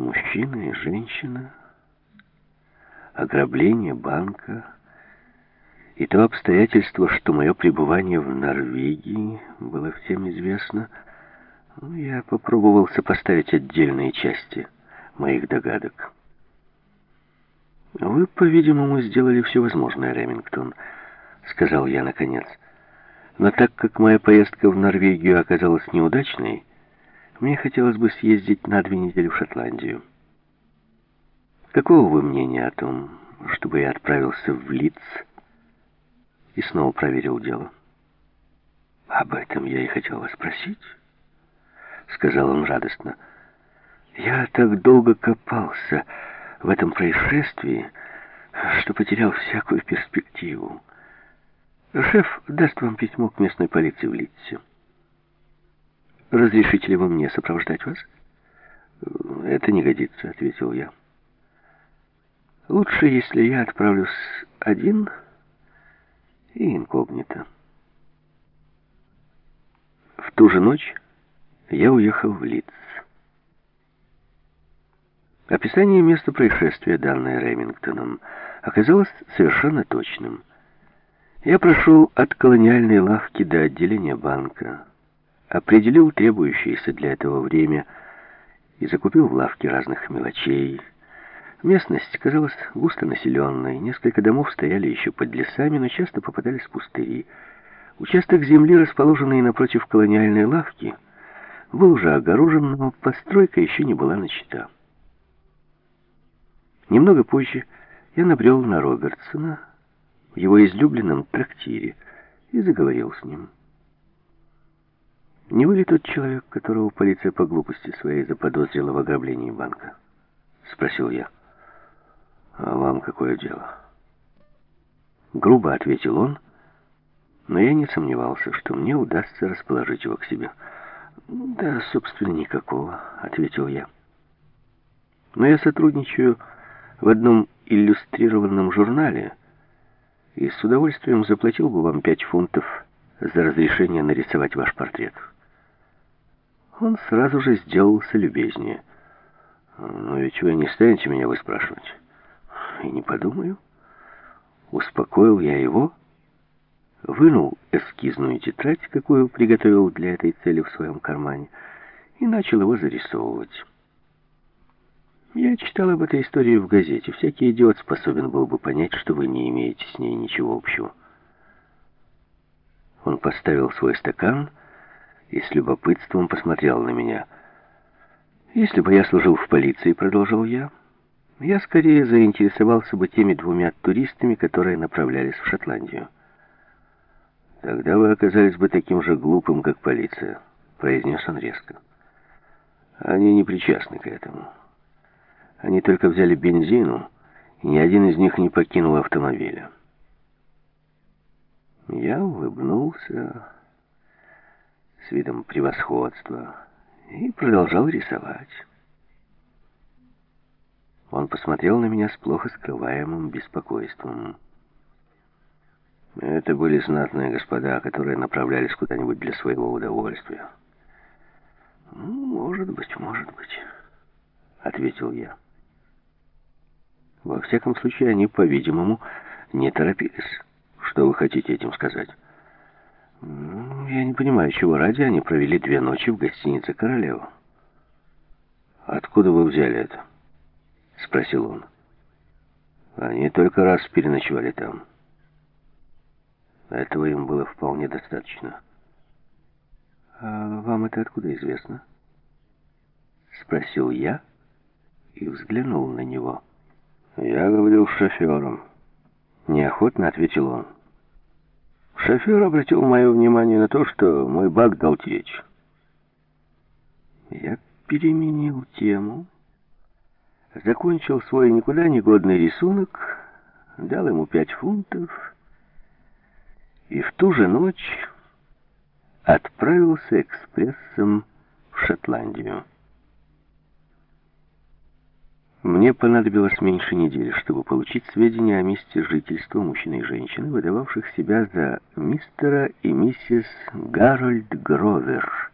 Мужчина и женщина, ограбление банка и то обстоятельство, что мое пребывание в Норвегии было всем известно, ну, я попробовал сопоставить отдельные части моих догадок. «Вы, по-видимому, сделали все возможное, Ремингтон», — сказал я наконец. «Но так как моя поездка в Норвегию оказалась неудачной, мне хотелось бы съездить на две недели в Шотландию. Какого вы мнения о том, чтобы я отправился в Лидс и снова проверил дело? Об этом я и хотел вас спросить, сказал он радостно. Я так долго копался в этом происшествии, что потерял всякую перспективу. Шеф даст вам письмо к местной полиции в Лидсе. «Разрешите ли вы мне сопровождать вас?» «Это не годится», — ответил я. «Лучше, если я отправлюсь один и инкогнито». В ту же ночь я уехал в Лидс. Описание места происшествия, данное Ремингтоном, оказалось совершенно точным. Я прошел от колониальной лавки до отделения банка определил требующееся для этого время и закупил в лавке разных мелочей. Местность казалась густонаселенной, несколько домов стояли еще под лесами, но часто попадались пустыри. Участок земли, расположенный напротив колониальной лавки, был уже огорожен, но постройка еще не была начата. Немного позже я набрел на Робертсона в его излюбленном трактире и заговорил с ним. Не вы ли тот человек, которого полиция по глупости своей заподозрила в ограблении банка? Спросил я. А вам какое дело? Грубо ответил он, но я не сомневался, что мне удастся расположить его к себе. «Да, собственно, никакого», — ответил я. «Но я сотрудничаю в одном иллюстрированном журнале и с удовольствием заплатил бы вам пять фунтов за разрешение нарисовать ваш портрет» он сразу же сделался любезнее. «Ну ведь вы не станете меня выспрашивать?» «И не подумаю». Успокоил я его, вынул эскизную тетрадь, какую приготовил для этой цели в своем кармане, и начал его зарисовывать. Я читал об этой истории в газете. Всякий идиот способен был бы понять, что вы не имеете с ней ничего общего. Он поставил свой стакан и с любопытством посмотрел на меня. «Если бы я служил в полиции, — продолжил я, — я скорее заинтересовался бы теми двумя туристами, которые направлялись в Шотландию. Тогда вы оказались бы таким же глупым, как полиция», — произнес он резко. «Они не причастны к этому. Они только взяли бензину, и ни один из них не покинул автомобиля». Я улыбнулся с видом превосходства и продолжал рисовать. Он посмотрел на меня с плохо скрываемым беспокойством. Это были знатные господа, которые направлялись куда-нибудь для своего удовольствия. «Ну, может быть, может быть», — ответил я. Во всяком случае, они, по-видимому, не торопились. Что вы хотите этим сказать? Я не понимаю, чего ради они провели две ночи в гостинице «Королева». «Откуда вы взяли это?» — спросил он. «Они только раз переночевали там. Этого им было вполне достаточно». «А вам это откуда известно?» — спросил я и взглянул на него. «Я говорил с шофером». Неохотно ответил он. Шофер обратил мое внимание на то, что мой бак дал течь. Я переменил тему, закончил свой никуда не годный рисунок, дал ему пять фунтов и в ту же ночь отправился экспрессом в Шотландию. Мне понадобилось меньше недели, чтобы получить сведения о месте жительства мужчины и женщины, выдававших себя за мистера и миссис Гарольд Гровер,